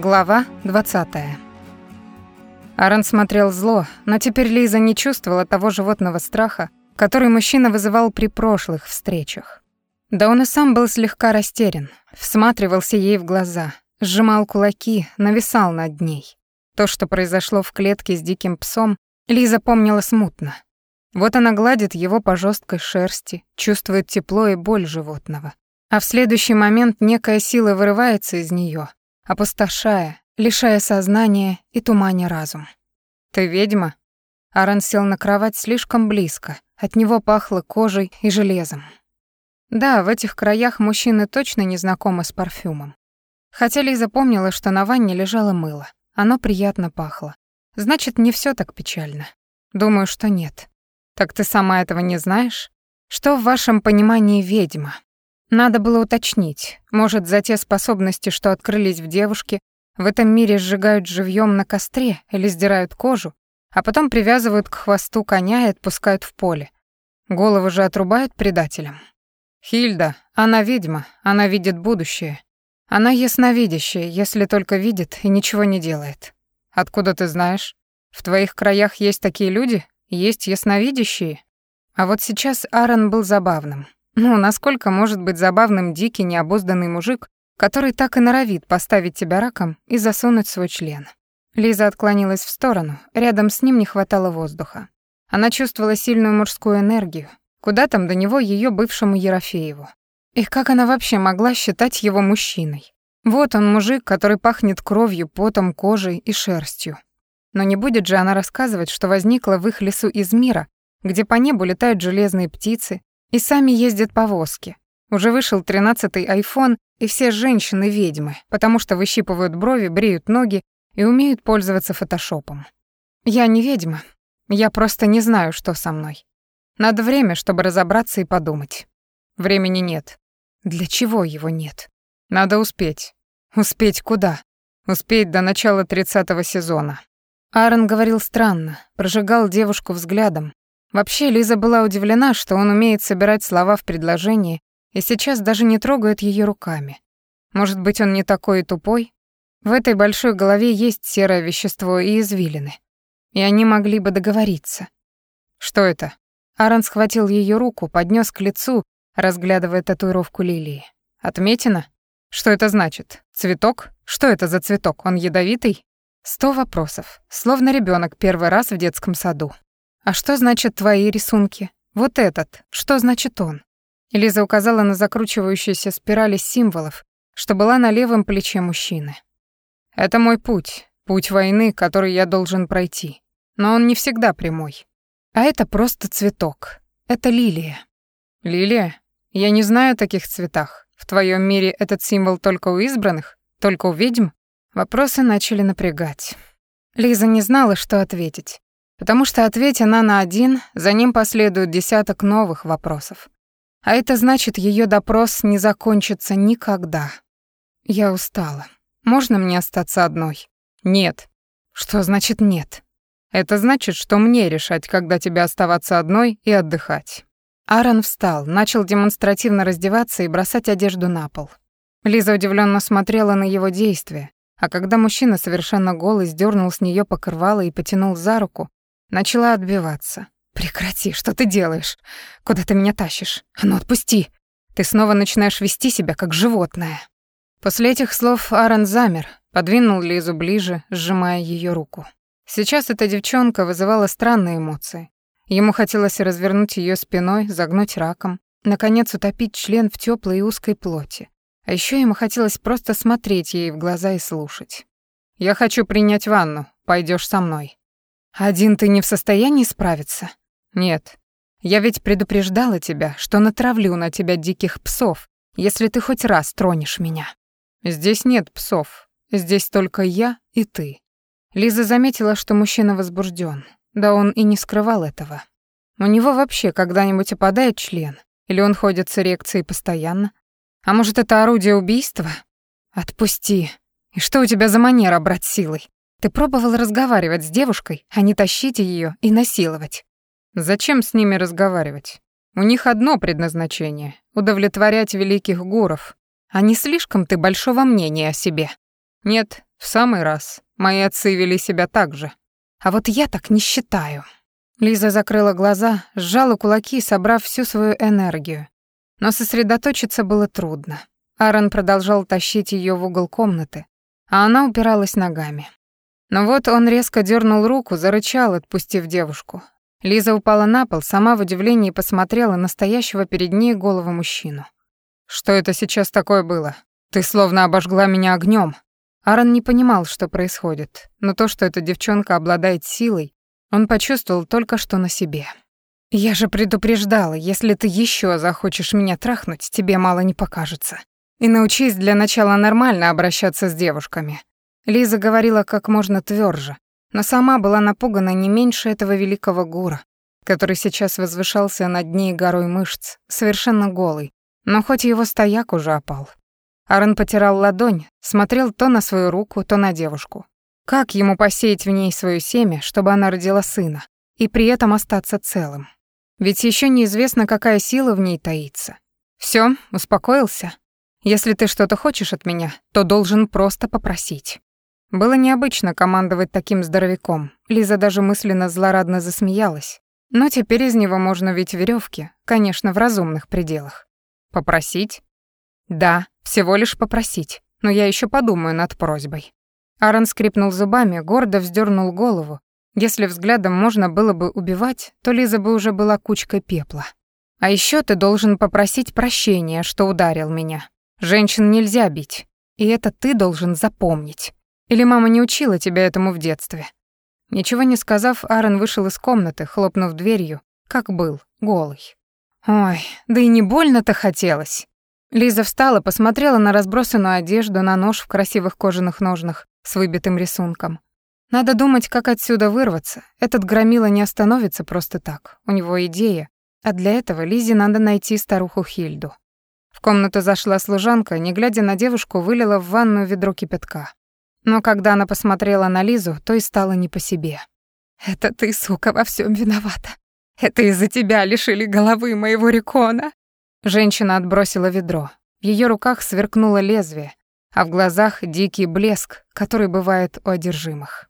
Глава 20. Аарон смотрел зло, но теперь Лиза не чувствовала того животного страха, который мужчина вызывал при прошлых встречах. Да он и сам был слегка растерян, всматривался ей в глаза, сжимал кулаки, нависал над ней. То, что произошло в клетке с диким псом, Лиза помнила смутно. Вот она гладит его по жесткой шерсти, чувствует тепло и боль животного. А в следующий момент некая сила вырывается из нее, опустошая, лишая сознания и туманя разум. «Ты ведьма?» Аарон сел на кровать слишком близко, от него пахло кожей и железом. Да, в этих краях мужчины точно не знакомы с парфюмом. Хотя Лиза помнила, что на ванне лежало мыло. Оно приятно пахло. Значит, не все так печально. Думаю, что нет. Так ты сама этого не знаешь? Что в вашем понимании ведьма? Надо было уточнить. Может, за те способности, что открылись в девушке, в этом мире сжигают живьем на костре или сдирают кожу, а потом привязывают к хвосту коня и отпускают в поле. Голову же отрубают предателям. Хильда, она ведьма, она видит будущее. Она ясновидящая, если только видит и ничего не делает. Откуда ты знаешь? В твоих краях есть такие люди? Есть ясновидящие? А вот сейчас Аарон был забавным. Ну, насколько может быть забавным дикий необузданный мужик, который так и норовит поставить тебя раком и засунуть свой член? Лиза отклонилась в сторону, рядом с ним не хватало воздуха. Она чувствовала сильную мужскую энергию, куда там до него ее бывшему Ерофееву. И как она вообще могла считать его мужчиной? Вот он, мужик, который пахнет кровью, потом, кожей и шерстью. Но не будет же она рассказывать, что возникла в их лесу из мира, где по небу летают железные птицы, и сами ездят повозки. Уже вышел тринадцатый айфон, и все женщины ведьмы, потому что выщипывают брови, бреют ноги и умеют пользоваться фотошопом. Я не ведьма. Я просто не знаю, что со мной. Надо время, чтобы разобраться и подумать. Времени нет. Для чего его нет? Надо успеть. Успеть куда? Успеть до начала тридцатого сезона. Аарон говорил странно, прожигал девушку взглядом, Вообще, Лиза была удивлена, что он умеет собирать слова в предложении и сейчас даже не трогает ее руками. Может быть, он не такой и тупой? В этой большой голове есть серое вещество и извилины. И они могли бы договориться. Что это? Аарон схватил ее руку, поднес к лицу, разглядывая татуировку лилии. Отметина? Что это значит? Цветок? Что это за цветок? Он ядовитый? Сто вопросов, словно ребенок первый раз в детском саду. «А что значит твои рисунки? Вот этот, что значит он?» Лиза указала на закручивающуюся спираль из символов, что была на левом плече мужчины. «Это мой путь, путь войны, который я должен пройти. Но он не всегда прямой. А это просто цветок. Это лилия». «Лилия? Я не знаю о таких цветах. В твоем мире этот символ только у избранных? Только у ведьм?» Вопросы начали напрягать. Лиза не знала, что ответить. Потому что ответь она на один, за ним последует десяток новых вопросов. А это значит, ее допрос не закончится никогда. Я устала. Можно мне остаться одной? Нет. Что значит нет? Это значит, что мне решать, когда тебе оставаться одной и отдыхать. Аарон встал, начал демонстративно раздеваться и бросать одежду на пол. Лиза удивленно смотрела на его действия, а когда мужчина совершенно голый сдернул с нее покрывало и потянул за руку, Начала отбиваться. «Прекрати, что ты делаешь? Куда ты меня тащишь? А ну отпусти! Ты снова начинаешь вести себя как животное». После этих слов Аарон замер, подвинул Лизу ближе, сжимая ее руку. Сейчас эта девчонка вызывала странные эмоции. Ему хотелось развернуть ее спиной, загнуть раком, наконец утопить член в теплой и узкой плоти. А еще ему хотелось просто смотреть ей в глаза и слушать. «Я хочу принять ванну. Пойдешь со мной». Один ты не в состоянии справиться? Нет. Я ведь предупреждала тебя, что натравлю на тебя диких псов, если ты хоть раз тронешь меня. Здесь нет псов. Здесь только я и ты. Лиза заметила, что мужчина возбужден. Да он и не скрывал этого. У него вообще когда-нибудь опадает член? Или он ходит с эрекцией постоянно? А может, это орудие убийства? Отпусти. И что у тебя за манера брать силой? Ты пробовал разговаривать с девушкой, а не тащить ее и насиловать. Зачем с ними разговаривать? У них одно предназначение — удовлетворять великих гуров. А не слишком ты большого мнения о себе? Нет, В самый раз. Мои отцы вели себя так же. А вот я так не считаю. Лиза закрыла глаза, сжала кулаки, собрав всю свою энергию. Но сосредоточиться было трудно. Аарон продолжал тащить ее в угол комнаты, а она упиралась ногами. Но вот он резко дернул руку, зарычал, отпустив девушку. Лиза упала на пол, сама в удивлении посмотрела на стоящего перед ней голову мужчину. «Что это сейчас такое было? Ты словно обожгла меня огнем. Аарон не понимал, что происходит, но то, что эта девчонка обладает силой, он почувствовал только что на себе. «Я же предупреждала, если ты еще захочешь меня трахнуть, тебе мало не покажется. И научись для начала нормально обращаться с девушками». Лиза говорила как можно тверже, но сама была напугана не меньше этого великого гура, который сейчас возвышался над ней горой мышц, совершенно голый, но хоть его стояк уже опал. Аарон потирал ладонь, смотрел то на свою руку, то на девушку. Как ему посеять в ней свое семя, чтобы она родила сына, и при этом остаться целым? Ведь еще неизвестно, какая сила в ней таится. Все, успокоился? Если ты что-то хочешь от меня, то должен просто попросить. Было необычно командовать таким здоровяком. Лиза даже мысленно злорадно засмеялась. Но теперь из него можно ведь веревки, конечно, в разумных пределах. Попросить? Да, всего лишь попросить, но я еще подумаю над просьбой. Аарон скрипнул зубами, гордо вздернул голову. Если взглядом можно было бы убивать, то Лиза бы уже была кучкой пепла. А еще ты должен попросить прощения, что ударил меня. Женщин нельзя бить, и это ты должен запомнить. Или мама не учила тебя этому в детстве? Ничего не сказав, Аарон вышел из комнаты, хлопнув дверью, как был, голый. Ой, да и не больно-то хотелось. Лиза встала, посмотрела на разбросанную одежду, на нож в красивых кожаных ножнах с выбитым рисунком. Надо думать, как отсюда вырваться. Этот громила не остановится просто так. У него идея. А для этого Лизе надо найти старуху Хильду. В комнату зашла служанка, не глядя на девушку, вылила в ванную ведро кипятка. Но когда она посмотрела на Лизу, то и стало не по себе. «Это ты, сука, во всем виновата. Это из-за тебя лишили головы моего рекона. Женщина отбросила ведро. В её руках сверкнуло лезвие, а в глазах дикий блеск, который бывает у одержимых.